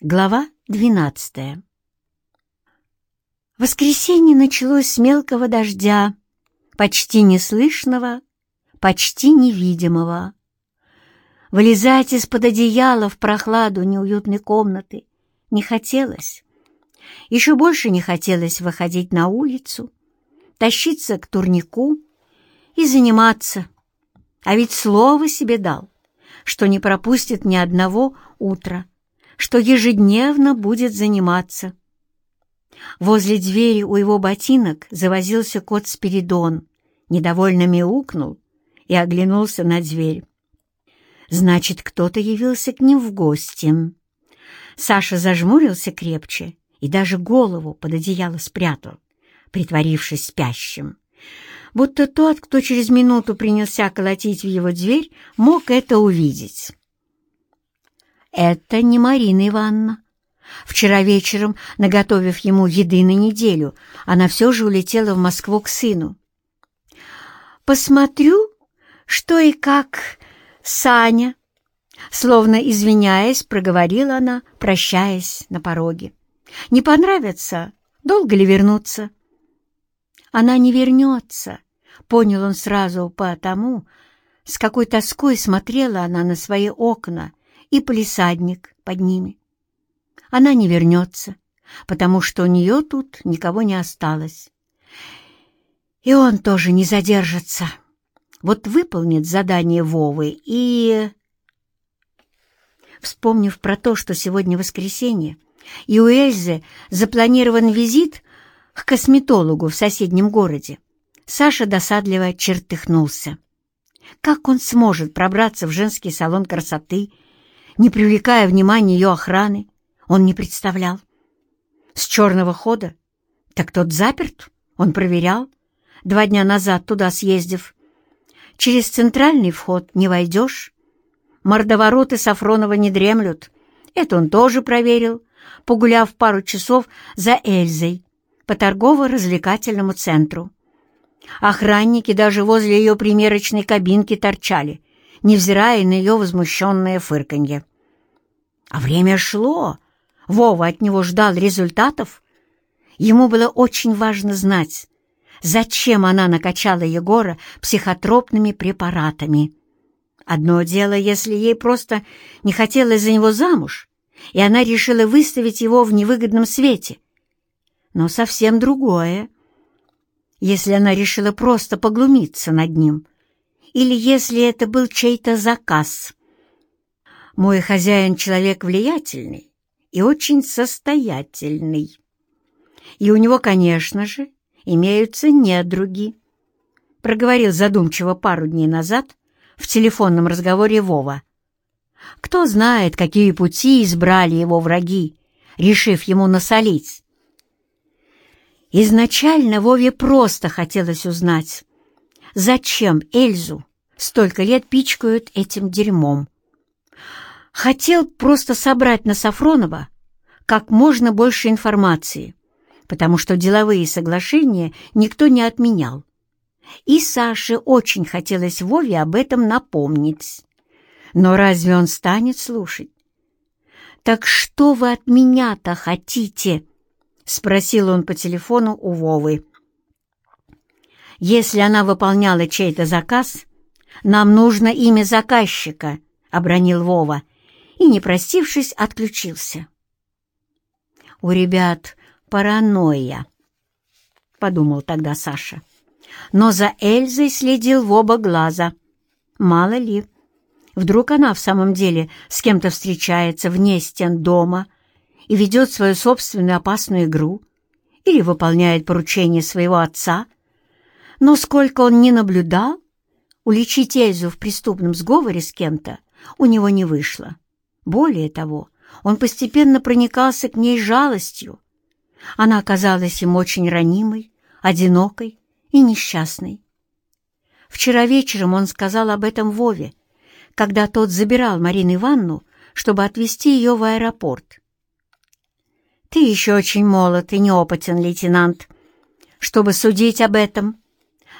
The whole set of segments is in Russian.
Глава двенадцатая Воскресенье началось с мелкого дождя, почти неслышного, почти невидимого. Вылезать из-под одеяла в прохладу неуютной комнаты не хотелось. Еще больше не хотелось выходить на улицу, тащиться к турнику и заниматься. А ведь слово себе дал, что не пропустит ни одного утра что ежедневно будет заниматься. Возле двери у его ботинок завозился кот Спиридон, недовольно мяукнул и оглянулся на дверь. Значит, кто-то явился к ним в гости. Саша зажмурился крепче и даже голову под одеяло спрятал, притворившись спящим. Будто тот, кто через минуту принялся колотить в его дверь, мог это увидеть. Это не Марина Ивановна. Вчера вечером, наготовив ему еды на неделю, она все же улетела в Москву к сыну. «Посмотрю, что и как Саня», словно извиняясь, проговорила она, прощаясь на пороге. «Не понравится? Долго ли вернуться?» «Она не вернется», — понял он сразу по тому, с какой тоской смотрела она на свои окна и полисадник под ними. Она не вернется, потому что у нее тут никого не осталось. И он тоже не задержится. Вот выполнит задание Вовы и... Вспомнив про то, что сегодня воскресенье, и у Эльзы запланирован визит к косметологу в соседнем городе, Саша досадливо чертыхнулся. Как он сможет пробраться в женский салон красоты не привлекая внимания ее охраны, он не представлял. С черного хода? Так тот заперт, он проверял, два дня назад туда съездив. Через центральный вход не войдешь. Мордовороты Сафронова не дремлют. Это он тоже проверил, погуляв пару часов за Эльзой по торгово-развлекательному центру. Охранники даже возле ее примерочной кабинки торчали, невзирая на ее возмущенное фырканье. А время шло. Вова от него ждал результатов. Ему было очень важно знать, зачем она накачала Егора психотропными препаратами. Одно дело, если ей просто не хотелось за него замуж, и она решила выставить его в невыгодном свете. Но совсем другое, если она решила просто поглумиться над ним, или если это был чей-то заказ. Мой хозяин человек влиятельный и очень состоятельный. И у него, конечно же, имеются недруги, проговорил задумчиво пару дней назад в телефонном разговоре Вова. Кто знает, какие пути избрали его враги, решив ему насолить. Изначально Вове просто хотелось узнать, зачем Эльзу столько лет пичкают этим дерьмом. Хотел просто собрать на Сафронова как можно больше информации, потому что деловые соглашения никто не отменял. И Саше очень хотелось Вове об этом напомнить. Но разве он станет слушать? «Так что вы от меня-то хотите?» — спросил он по телефону у Вовы. «Если она выполняла чей-то заказ, нам нужно имя заказчика», — обронил Вова и, не простившись, отключился. «У ребят паранойя», — подумал тогда Саша. Но за Эльзой следил в оба глаза. Мало ли, вдруг она в самом деле с кем-то встречается вне стен дома и ведет свою собственную опасную игру или выполняет поручение своего отца. Но сколько он не наблюдал, уличить Эльзу в преступном сговоре с кем-то у него не вышло. Более того, он постепенно проникался к ней жалостью. Она оказалась ему очень ранимой, одинокой и несчастной. Вчера вечером он сказал об этом Вове, когда тот забирал Марину Ивановну, чтобы отвезти ее в аэропорт. «Ты еще очень молод и неопытен, лейтенант, чтобы судить об этом», —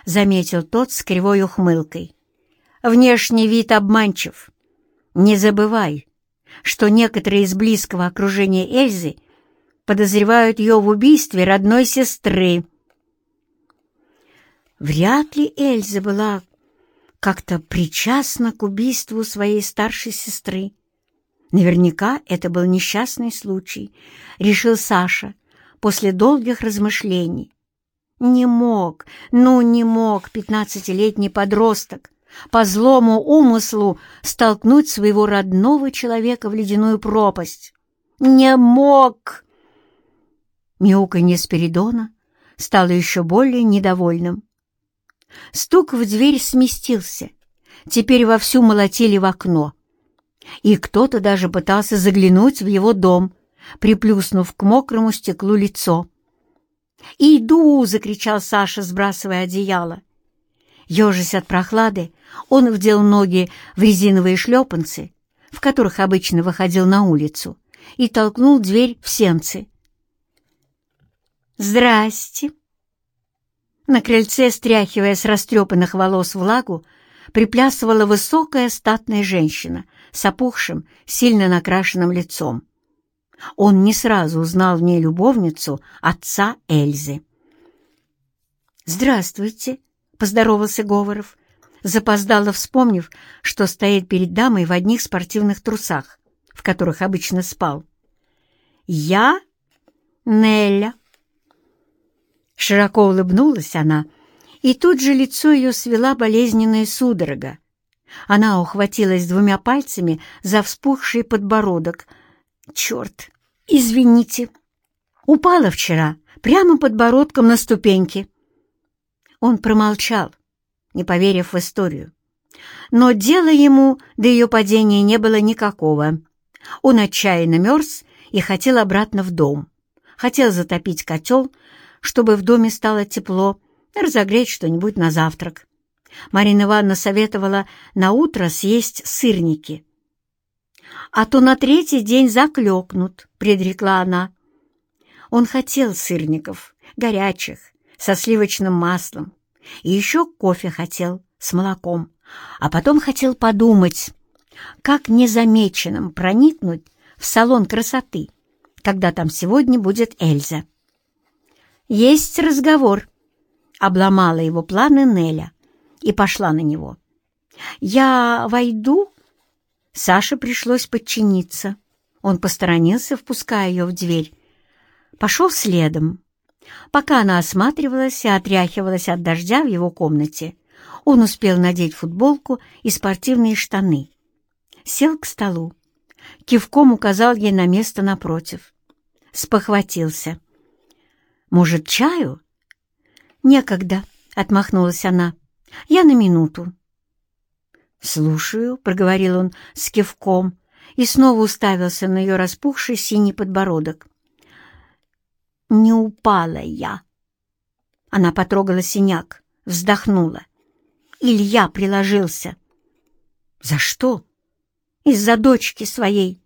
заметил тот с кривой ухмылкой. «Внешний вид обманчив. Не забывай, что некоторые из близкого окружения Эльзы подозревают ее в убийстве родной сестры. Вряд ли Эльза была как-то причастна к убийству своей старшей сестры. Наверняка это был несчастный случай, решил Саша после долгих размышлений. Не мог, ну не мог пятнадцатилетний подросток по злому умыслу столкнуть своего родного человека в ледяную пропасть. Не мог! Мяуканье Спиридона стало еще более недовольным. Стук в дверь сместился. Теперь вовсю молотили в окно. И кто-то даже пытался заглянуть в его дом, приплюснув к мокрому стеклу лицо. «Иду!» — закричал Саша, сбрасывая одеяло. Ежась от прохлады, он вдел ноги в резиновые шлепанцы, в которых обычно выходил на улицу, и толкнул дверь в сенцы. «Здрасте!» На крыльце, стряхивая с растрепанных волос влагу, приплясывала высокая статная женщина с опухшим, сильно накрашенным лицом. Он не сразу узнал в ней любовницу отца Эльзы. «Здравствуйте», — поздоровался Говоров, запоздало вспомнив, что стоит перед дамой в одних спортивных трусах, в которых обычно спал. «Я Нелля», Широко улыбнулась она, и тут же лицо ее свела болезненная судорога. Она ухватилась двумя пальцами за вспухший подбородок. «Черт! Извините! Упала вчера, прямо подбородком на ступеньки!» Он промолчал, не поверив в историю. Но дела ему до ее падения не было никакого. Он отчаянно мерз и хотел обратно в дом. Хотел затопить котел, чтобы в доме стало тепло, разогреть что-нибудь на завтрак. Марина Ивановна советовала на утро съесть сырники. «А то на третий день заклёкнут», — предрекла она. Он хотел сырников, горячих, со сливочным маслом, и еще кофе хотел с молоком, а потом хотел подумать, как незамеченным проникнуть в салон красоты, когда там сегодня будет Эльза. «Есть разговор», — обломала его планы Неля и пошла на него. «Я войду?» Саше пришлось подчиниться. Он посторонился, впуская ее в дверь. Пошел следом. Пока она осматривалась и отряхивалась от дождя в его комнате, он успел надеть футболку и спортивные штаны. Сел к столу. Кивком указал ей на место напротив. Спохватился. Может, чаю?» «Некогда», — отмахнулась она. «Я на минуту». «Слушаю», — проговорил он с кивком и снова уставился на ее распухший синий подбородок. «Не упала я». Она потрогала синяк, вздохнула. Илья приложился. «За что?» «Из-за дочки своей».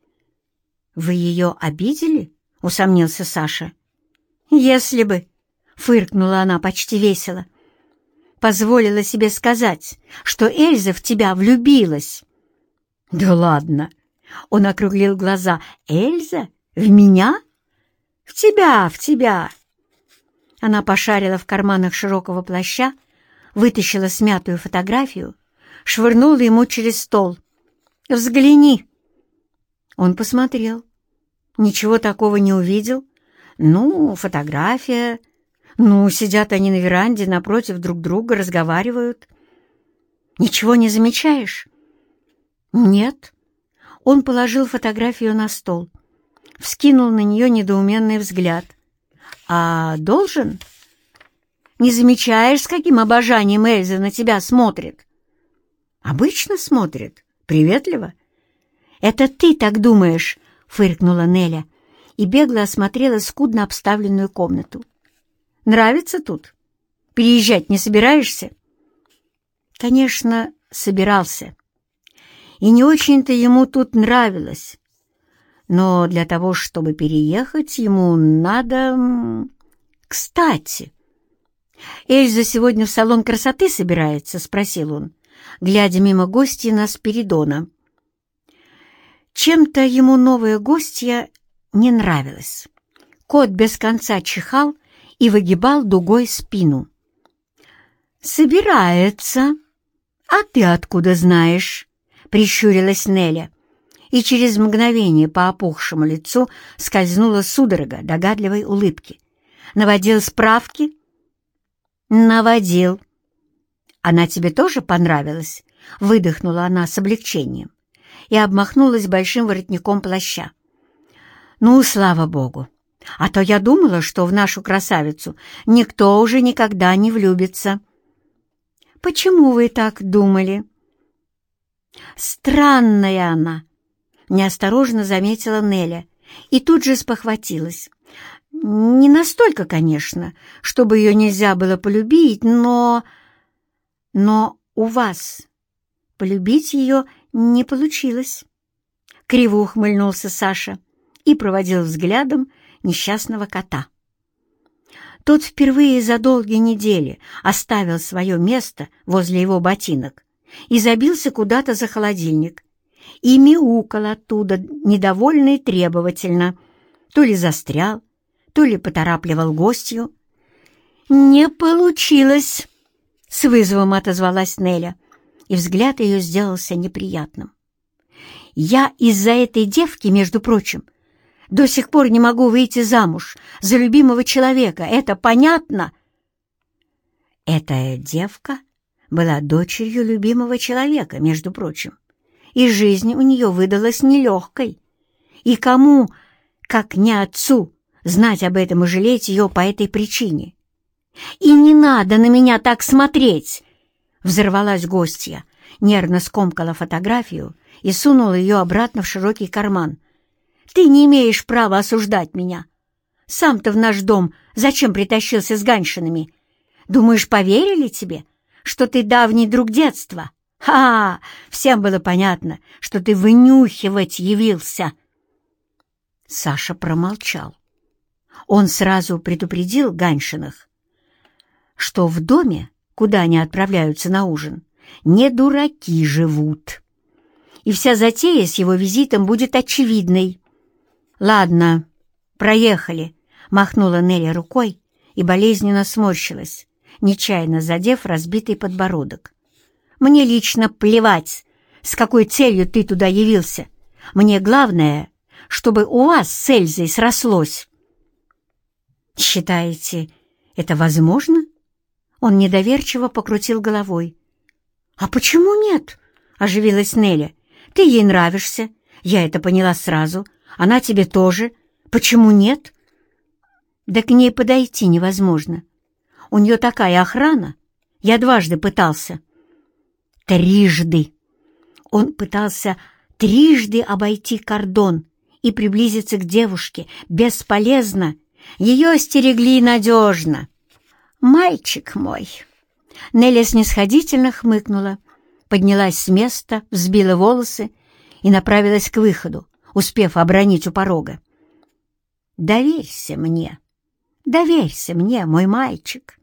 «Вы ее обидели?» — усомнился Саша. «Если бы...» — фыркнула она почти весело. «Позволила себе сказать, что Эльза в тебя влюбилась». «Да ладно!» — он округлил глаза. «Эльза? В меня?» «В тебя, в тебя!» Она пошарила в карманах широкого плаща, вытащила смятую фотографию, швырнула ему через стол. «Взгляни!» Он посмотрел. Ничего такого не увидел, ну, фотография. Ну, сидят они на веранде напротив друг друга, разговаривают. Ничего не замечаешь? Нет. Он положил фотографию на стол, вскинул на нее недоуменный взгляд. А должен? Не замечаешь, с каким обожанием Эльза на тебя смотрит? Обычно смотрит, приветливо. Это ты так думаешь, фыркнула Неля и бегло осмотрела скудно обставленную комнату. «Нравится тут? Переезжать не собираешься?» Конечно, собирался. И не очень-то ему тут нравилось. Но для того, чтобы переехать, ему надо... Кстати, Эльза сегодня в салон красоты собирается?» — спросил он, глядя мимо гостей на Спиридона. Чем-то ему новая гостья не нравилась. Кот без конца чихал и выгибал дугой спину. «Собирается. А ты откуда знаешь?» — прищурилась Неля. И через мгновение по опухшему лицу скользнула судорога догадливой улыбки. «Наводил справки?» «Наводил». «Она тебе тоже понравилась?» — выдохнула она с облегчением и обмахнулась большим воротником плаща. «Ну, слава богу! А то я думала, что в нашу красавицу никто уже никогда не влюбится». «Почему вы так думали?» «Странная она», — неосторожно заметила Неля и тут же спохватилась. «Не настолько, конечно, чтобы ее нельзя было полюбить, но... но у вас полюбить ее не получилось». Криво ухмыльнулся Саша и проводил взглядом несчастного кота. Тот впервые за долгие недели оставил свое место возле его ботинок и забился куда-то за холодильник и мяукал оттуда недовольно и требовательно, то ли застрял, то ли поторапливал гостью. «Не получилось!» — с вызовом отозвалась Неля, и взгляд ее сделался неприятным. «Я из-за этой девки, между прочим, до сих пор не могу выйти замуж за любимого человека. Это понятно?» Эта девка была дочерью любимого человека, между прочим, и жизнь у нее выдалась нелегкой. И кому, как не отцу, знать об этом и жалеть ее по этой причине? «И не надо на меня так смотреть!» Взорвалась гостья, нервно скомкала фотографию и сунула ее обратно в широкий карман. Ты не имеешь права осуждать меня. Сам-то в наш дом зачем притащился с Ганшинами? Думаешь, поверили тебе, что ты давний друг детства? Ха! Всем было понятно, что ты вынюхивать явился. Саша промолчал. Он сразу предупредил Ганшиных, что в доме, куда они отправляются на ужин, не дураки живут. И вся затея с его визитом будет очевидной. «Ладно, проехали», — махнула Нелли рукой и болезненно сморщилась, нечаянно задев разбитый подбородок. «Мне лично плевать, с какой целью ты туда явился. Мне главное, чтобы у вас с Эльзой срослось». «Считаете, это возможно?» Он недоверчиво покрутил головой. «А почему нет?» — оживилась Неля. «Ты ей нравишься, я это поняла сразу, она тебе тоже. Почему нет? Да к ней подойти невозможно. У нее такая охрана. Я дважды пытался. Трижды. Он пытался трижды обойти кордон и приблизиться к девушке. Бесполезно. Ее остерегли надежно. «Мальчик мой!» Нелли снисходительно хмыкнула, поднялась с места, взбила волосы и направилась к выходу успев обронить у порога. «Доверься мне, доверься мне, мой мальчик».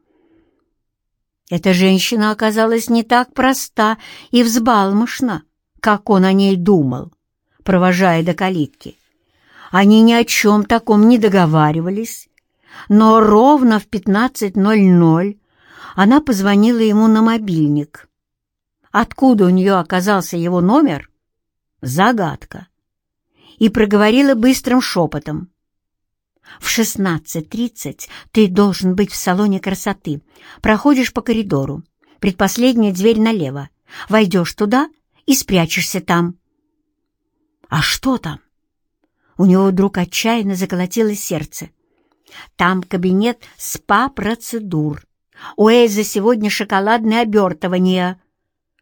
Эта женщина оказалась не так проста и взбалмошна, как он о ней думал, провожая до калитки. Они ни о чем таком не договаривались, но ровно в 15.00 она позвонила ему на мобильник. Откуда у нее оказался его номер? Загадка и проговорила быстрым шепотом. «В шестнадцать тридцать ты должен быть в салоне красоты. Проходишь по коридору. Предпоследняя дверь налево. Войдешь туда и спрячешься там». «А что там?» У него вдруг отчаянно заколотилось сердце. «Там кабинет СПА-процедур. У Эльзы сегодня шоколадные обертывания».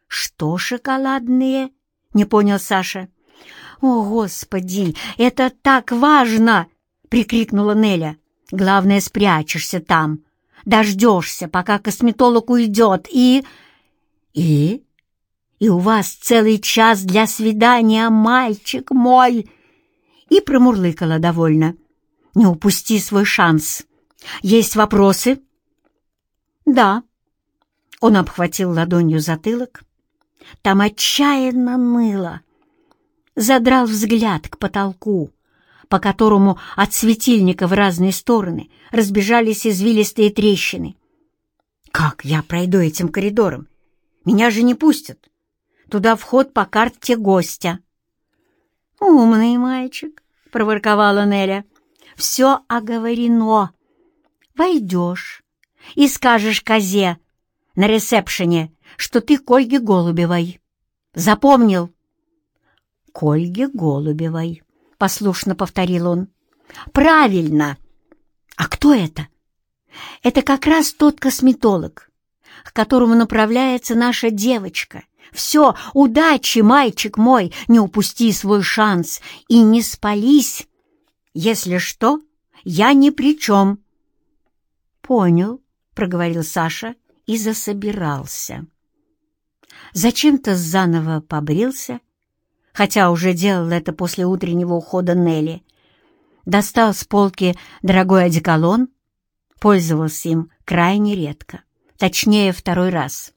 «Что шоколадные?» — не понял Саша. «О, Господи, это так важно!» — прикрикнула Неля. «Главное, спрячешься там, дождешься, пока косметолог уйдет, и...» «И?» «И у вас целый час для свидания, мальчик мой!» И промурлыкала довольно. «Не упусти свой шанс. Есть вопросы?» «Да». Он обхватил ладонью затылок. Там отчаянно ныло задрал взгляд к потолку, по которому от светильника в разные стороны разбежались извилистые трещины. «Как я пройду этим коридором? Меня же не пустят. Туда вход по карте гостя». «Умный мальчик», — проворковала Неля. «Все оговорено. Войдешь и скажешь козе на ресепшене, что ты к Ольге Голубевой. Запомнил?» «К Ольге Голубевой», — послушно повторил он. «Правильно! А кто это?» «Это как раз тот косметолог, к которому направляется наша девочка. Все, удачи, мальчик мой, не упусти свой шанс и не спались. Если что, я ни при чем». «Понял», — проговорил Саша и засобирался. Зачем-то заново побрился хотя уже делал это после утреннего ухода Нелли. Достал с полки дорогой одеколон, пользовался им крайне редко, точнее, второй раз.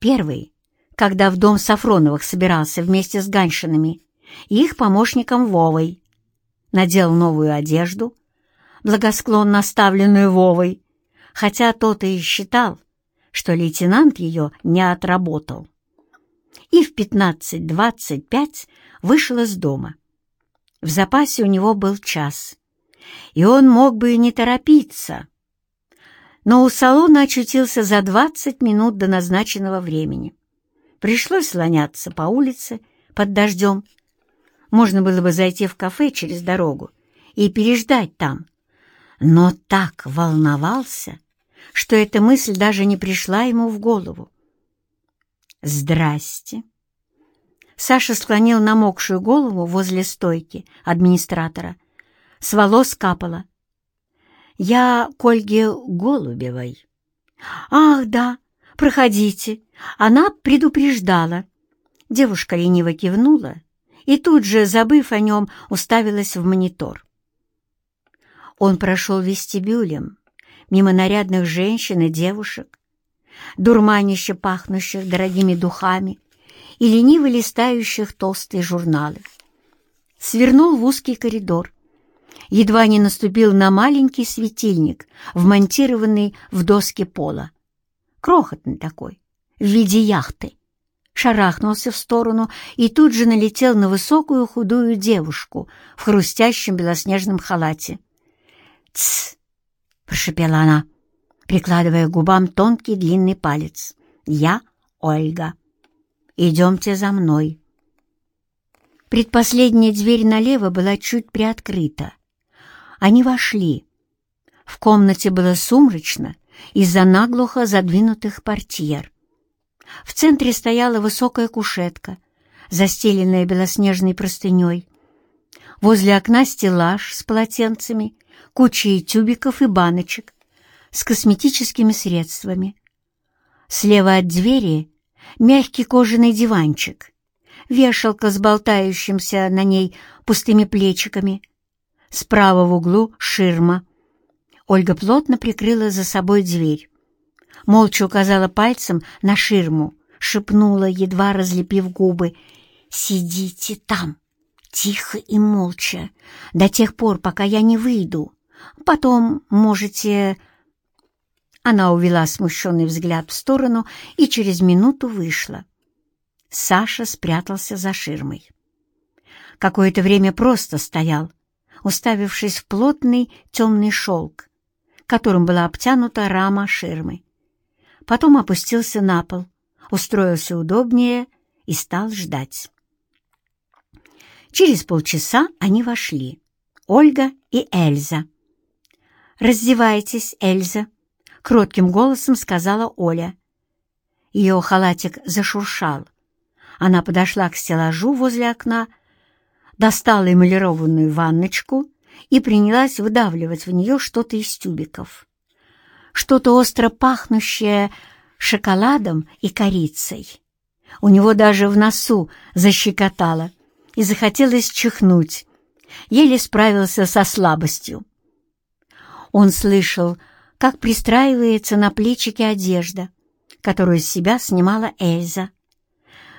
Первый, когда в дом Сафроновых собирался вместе с Ганшинами и их помощником Вовой. Надел новую одежду, благосклонно оставленную Вовой, хотя тот и считал, что лейтенант ее не отработал и в 15-25 вышел из дома. В запасе у него был час, и он мог бы и не торопиться, но у салона очутился за 20 минут до назначенного времени. Пришлось слоняться по улице под дождем. Можно было бы зайти в кафе через дорогу и переждать там, но так волновался, что эта мысль даже не пришла ему в голову. «Здрасте!» Саша склонил намокшую голову возле стойки администратора. С волос капало. «Я к Ольге Голубевой». «Ах, да, проходите. Она предупреждала». Девушка лениво кивнула и тут же, забыв о нем, уставилась в монитор. Он прошел вестибюлем, мимо нарядных женщин и девушек, дурманище пахнущих дорогими духами и лениво листающих толстые журналы. Свернул в узкий коридор. Едва не наступил на маленький светильник, вмонтированный в доски пола. Крохотный такой, в виде яхты. Шарахнулся в сторону и тут же налетел на высокую худую девушку в хрустящем белоснежном халате. «Тсс!» — прошепела она прикладывая к губам тонкий длинный палец. «Я Ольга. Идемте за мной». Предпоследняя дверь налево была чуть приоткрыта. Они вошли. В комнате было сумрачно из-за наглухо задвинутых портьер. В центре стояла высокая кушетка, застеленная белоснежной простыней. Возле окна стеллаж с полотенцами, кучей тюбиков и баночек, с косметическими средствами. Слева от двери мягкий кожаный диванчик, вешалка с болтающимся на ней пустыми плечиками. Справа в углу ширма. Ольга плотно прикрыла за собой дверь. Молча указала пальцем на ширму, шепнула, едва разлепив губы. «Сидите там, тихо и молча, до тех пор, пока я не выйду. Потом можете она увела смущенный взгляд в сторону и через минуту вышла. Саша спрятался за ширмой. Какое-то время просто стоял, уставившись в плотный темный шелк, которым была обтянута рама ширмы. Потом опустился на пол, устроился удобнее и стал ждать. Через полчаса они вошли. Ольга и Эльза. «Раздевайтесь, Эльза», кротким голосом сказала Оля. Ее халатик зашуршал. Она подошла к стеллажу возле окна, достала эмалированную ванночку и принялась выдавливать в нее что-то из тюбиков. Что-то остро пахнущее шоколадом и корицей. У него даже в носу защекотало и захотелось чихнуть. Еле справился со слабостью. Он слышал, как пристраивается на плечике одежда, которую с себя снимала Эльза.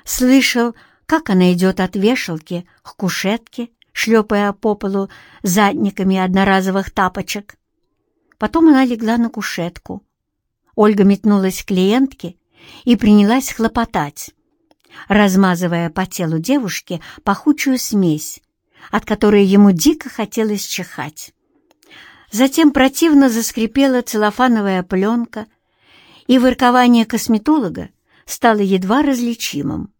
Слышал, как она идет от вешалки к кушетке, шлепая по полу задниками одноразовых тапочек. Потом она легла на кушетку. Ольга метнулась к клиентке и принялась хлопотать, размазывая по телу девушки пахучую смесь, от которой ему дико хотелось чихать. Затем противно заскрипела целлофановая пленка, и воркование косметолога стало едва различимым.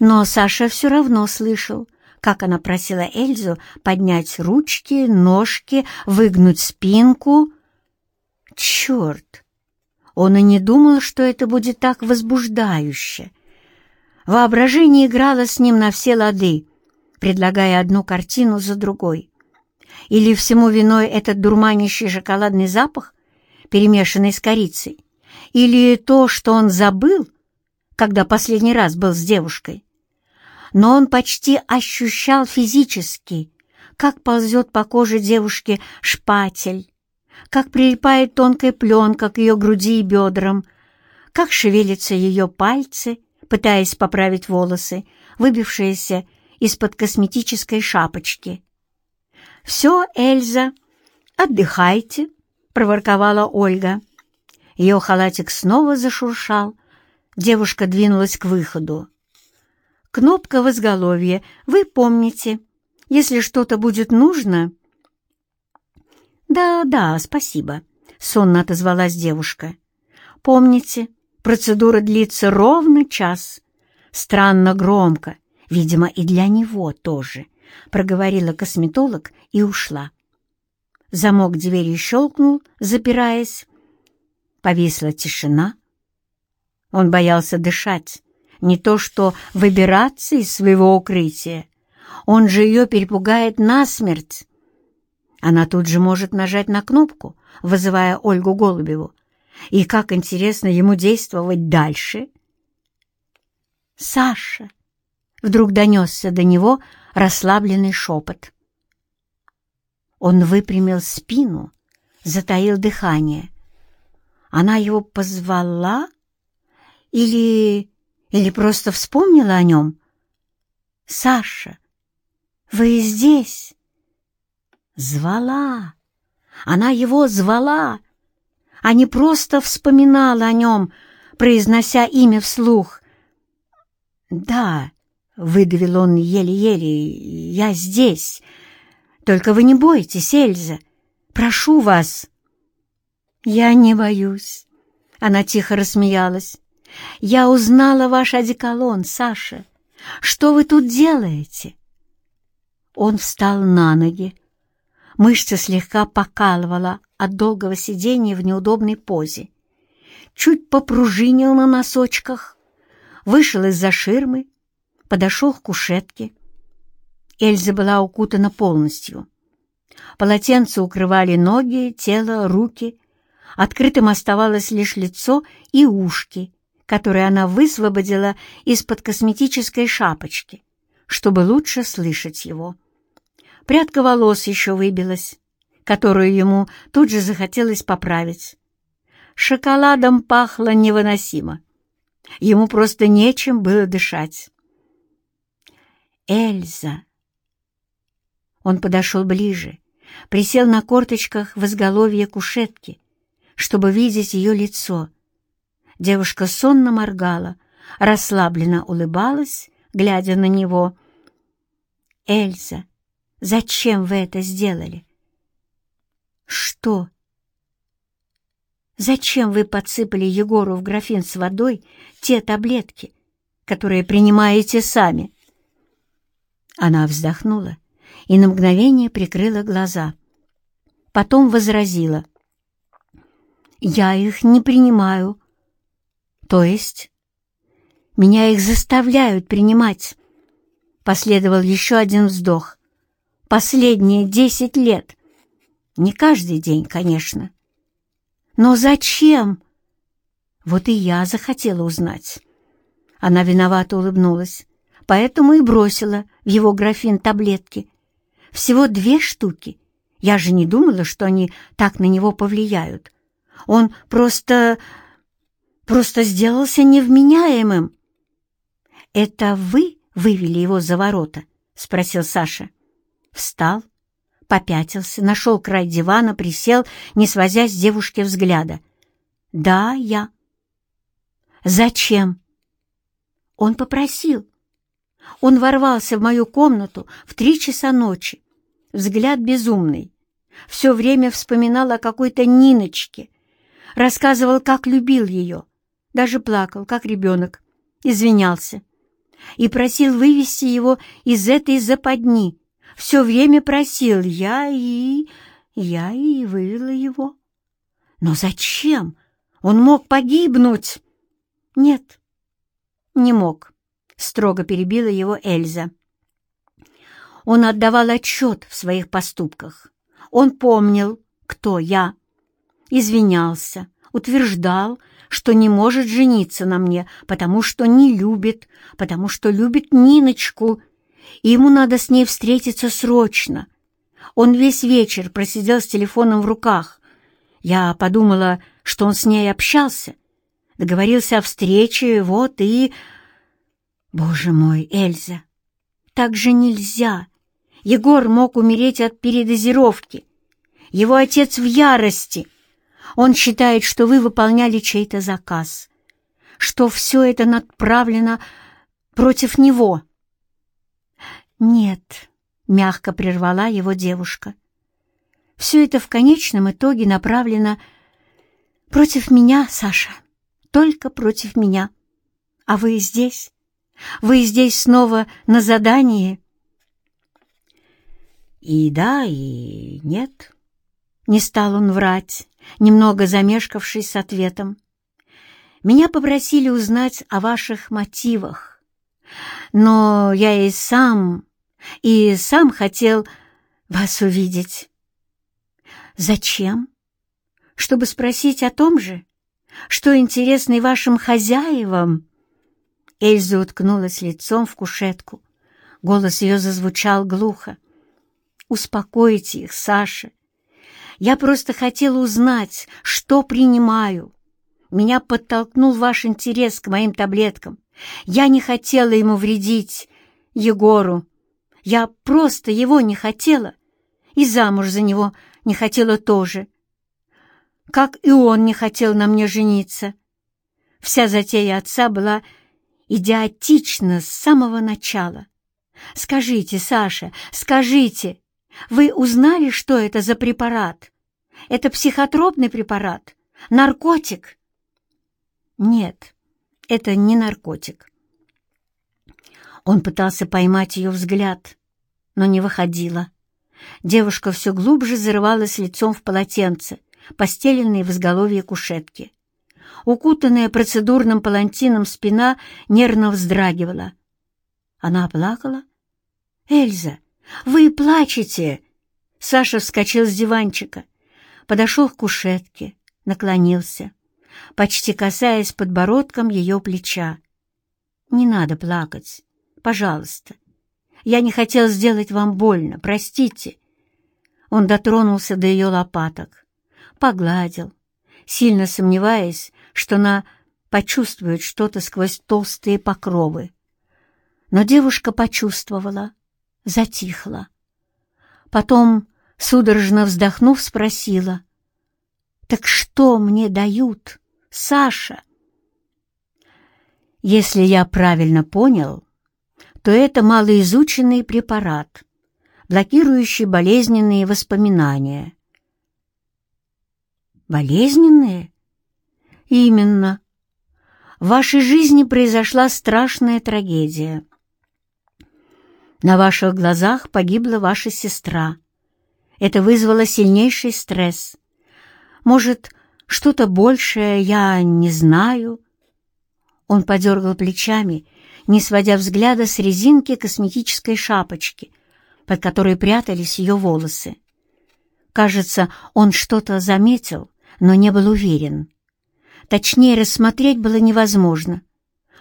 Но Саша все равно слышал, как она просила Эльзу поднять ручки, ножки, выгнуть спинку. Черт! Он и не думал, что это будет так возбуждающе. Воображение играло с ним на все лады, предлагая одну картину за другой. Или всему виной этот дурманящий шоколадный запах, перемешанный с корицей? Или то, что он забыл, когда последний раз был с девушкой? Но он почти ощущал физически, как ползет по коже девушки шпатель, как прилипает тонкая пленка к ее груди и бедрам, как шевелятся ее пальцы, пытаясь поправить волосы, выбившиеся из-под косметической шапочки. «Все, Эльза, отдыхайте», — проворковала Ольга. Ее халатик снова зашуршал. Девушка двинулась к выходу. «Кнопка в изголовье. Вы помните. Если что-то будет нужно...» «Да, да, спасибо», — сонно отозвалась девушка. «Помните, процедура длится ровно час. Странно громко, видимо, и для него тоже», — проговорила косметолог и ушла. Замок двери щелкнул, запираясь. Повисла тишина. Он боялся дышать, не то что выбираться из своего укрытия. Он же ее перепугает насмерть. Она тут же может нажать на кнопку, вызывая Ольгу Голубеву. И как интересно ему действовать дальше. «Саша!» — вдруг донесся до него расслабленный шепот. Он выпрямил спину, затаил дыхание. Она его позвала или... или просто вспомнила о нем? «Саша, вы здесь?» Звала. Она его звала, а не просто вспоминала о нем, произнося имя вслух. «Да», — выдавил он еле-еле, — «я здесь». Только вы не бойтесь, Эльза. Прошу вас». «Я не боюсь», — она тихо рассмеялась. «Я узнала ваш одеколон, Саша. Что вы тут делаете?» Он встал на ноги. Мышца слегка покалывала от долгого сидения в неудобной позе. Чуть попружинил на носочках, вышел из-за ширмы, подошел к кушетке, Эльза была укутана полностью. Полотенце укрывали ноги, тело, руки. Открытым оставалось лишь лицо и ушки, которые она высвободила из-под косметической шапочки, чтобы лучше слышать его. Прядка волос еще выбилась, которую ему тут же захотелось поправить. Шоколадом пахло невыносимо. Ему просто нечем было дышать. «Эльза!» Он подошел ближе, присел на корточках в изголовье кушетки, чтобы видеть ее лицо. Девушка сонно моргала, расслабленно улыбалась, глядя на него. «Эльза, зачем вы это сделали?» «Что?» «Зачем вы подсыпали Егору в графин с водой те таблетки, которые принимаете сами?» Она вздохнула и на мгновение прикрыла глаза. Потом возразила. «Я их не принимаю». «То есть?» «Меня их заставляют принимать». Последовал еще один вздох. «Последние десять лет. Не каждый день, конечно. Но зачем?» Вот и я захотела узнать. Она виновато улыбнулась, поэтому и бросила в его графин таблетки, всего две штуки. Я же не думала, что они так на него повлияют. Он просто... просто сделался невменяемым. Это вы вывели его за ворота?» — спросил Саша. Встал, попятился, нашел край дивана, присел, не свозя с девушки взгляда. «Да, я». «Зачем?» «Он попросил. Он ворвался в мою комнату в три часа ночи. Взгляд безумный. Все время вспоминал о какой-то Ниночке. Рассказывал, как любил ее. Даже плакал, как ребенок. Извинялся. И просил вывести его из этой западни. Все время просил я и... Я и вывела его. Но зачем? Он мог погибнуть. Нет, не мог. Строго перебила его Эльза. Он отдавал отчет в своих поступках. Он помнил, кто я, извинялся, утверждал, что не может жениться на мне, потому что не любит, потому что любит Ниночку, и ему надо с ней встретиться срочно. Он весь вечер просидел с телефоном в руках. Я подумала, что он с ней общался, договорился о встрече, вот и... Боже мой, Эльза, так же нельзя. Егор мог умереть от передозировки. Его отец в ярости. Он считает, что вы выполняли чей-то заказ, что все это направлено против него. «Нет», — мягко прервала его девушка. «Все это в конечном итоге направлено против меня, Саша, только против меня. А вы здесь? Вы здесь снова на задании?» И да, и нет. Не стал он врать, немного замешкавшись с ответом. Меня попросили узнать о ваших мотивах. Но я и сам, и сам хотел вас увидеть. Зачем? Чтобы спросить о том же, что интересно и вашим хозяевам. Эльза уткнулась лицом в кушетку. Голос ее зазвучал глухо. Успокойте их, Саша. Я просто хотела узнать, что принимаю. Меня подтолкнул ваш интерес к моим таблеткам. Я не хотела ему вредить, Егору. Я просто его не хотела. И замуж за него не хотела тоже. Как и он не хотел на мне жениться. Вся затея отца была идиотична с самого начала. Скажите, Саша, скажите, вы узнали, что это за препарат? Это психотропный препарат? Наркотик? Нет, это не наркотик. Он пытался поймать ее взгляд, но не выходило. Девушка все глубже зарывалась лицом в полотенце, постеленное в изголовье кушетки. Укутанная процедурным палантином спина нервно вздрагивала. Она плакала? «Эльза, «Вы плачете!» Саша вскочил с диванчика, подошел к кушетке, наклонился, почти касаясь подбородком ее плеча. «Не надо плакать, пожалуйста. Я не хотел сделать вам больно, простите». Он дотронулся до ее лопаток, погладил, сильно сомневаясь, что она почувствует что-то сквозь толстые покровы. Но девушка почувствовала — затихла. Потом, судорожно вздохнув, спросила, «Так что мне дают, Саша?» Если я правильно понял, то это малоизученный препарат, блокирующий болезненные воспоминания. Болезненные? Именно. В вашей жизни произошла страшная трагедия. На ваших глазах погибла ваша сестра. Это вызвало сильнейший стресс. Может, что-то большее, я не знаю. Он подергал плечами, не сводя взгляда с резинки косметической шапочки, под которой прятались ее волосы. Кажется, он что-то заметил, но не был уверен. Точнее, рассмотреть было невозможно.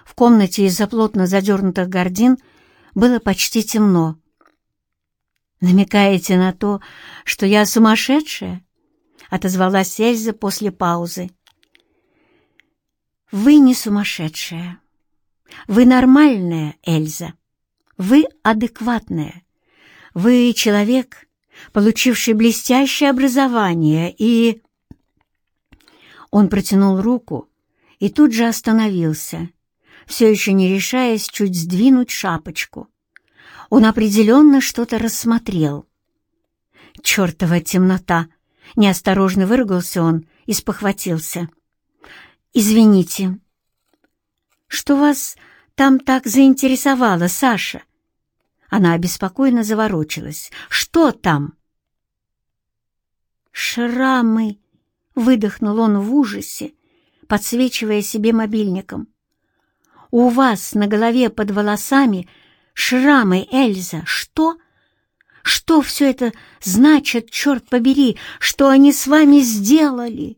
В комнате из-за плотно задернутых гордин — было почти темно. «Намекаете на то, что я сумасшедшая?» — отозвалась Эльза после паузы. «Вы не сумасшедшая. Вы нормальная, Эльза. вы адекватная. Вы человек, получивший блестящее образование, и...» Он протянул руку и тут же остановился, все еще не решаясь чуть сдвинуть шапочку. Он определенно что-то рассмотрел. «Чертова темнота!» — неосторожно выругался он и спохватился. «Извините». «Что вас там так заинтересовало, Саша?» Она обеспокоенно заворочилась. «Что там?» «Шрамы!» — выдохнул он в ужасе, подсвечивая себе мобильником. «У вас на голове под волосами шрамы, Эльза. Что? Что все это значит, черт побери? Что они с вами сделали?»